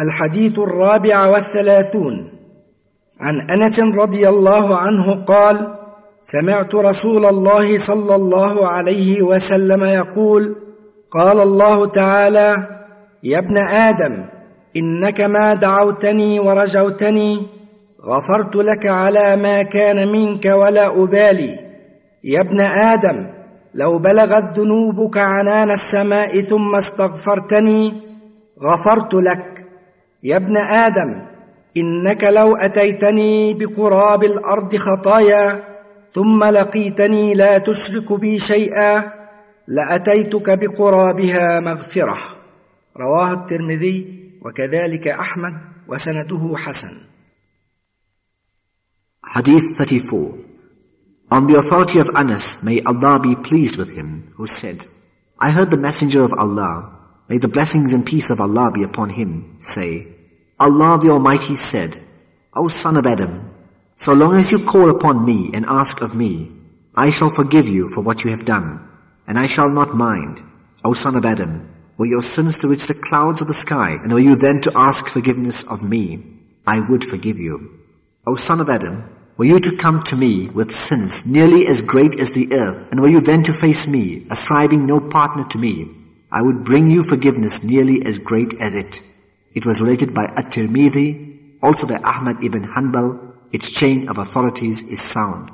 الحديث الرابع والثلاثون. عن أنس رضي الله عنه قال سمعت رسول الله صلى الله عليه وسلم يقول قال الله تعالى يا ابن آدم إنك ما دعوتني ورجوتني غفرت لك على ما كان منك ولا أبالي. يا ابن آدم لو بلغت ذنوبك عنان السماء ثم استغفرتني غفرت لك. يا ابن آدم إنك لو أتيتني بقراب الأرض خطايا ثم لقيتني لا تشرك بي شيئا لأتيتك بقرابها مغفرة. رواه الترمذي وكذلك أحمد وسنده حسن. Hadith 34 On the authority of Anas, may Allah be pleased with him, who said, I heard the Messenger of Allah, may the blessings and peace of Allah be upon him, say, Allah the Almighty said, O son of Adam, so long as you call upon me and ask of me, I shall forgive you for what you have done, and I shall not mind. O son of Adam, were your sins to reach the clouds of the sky, and were you then to ask forgiveness of me, I would forgive you. O son of Adam, were you to come to me with sins nearly as great as the earth, and were you then to face me, ascribing no partner to me, I would bring you forgiveness nearly as great as it. It was related by At-Tirmidhi, also by Ahmad ibn Hanbal. Its chain of authorities is sound.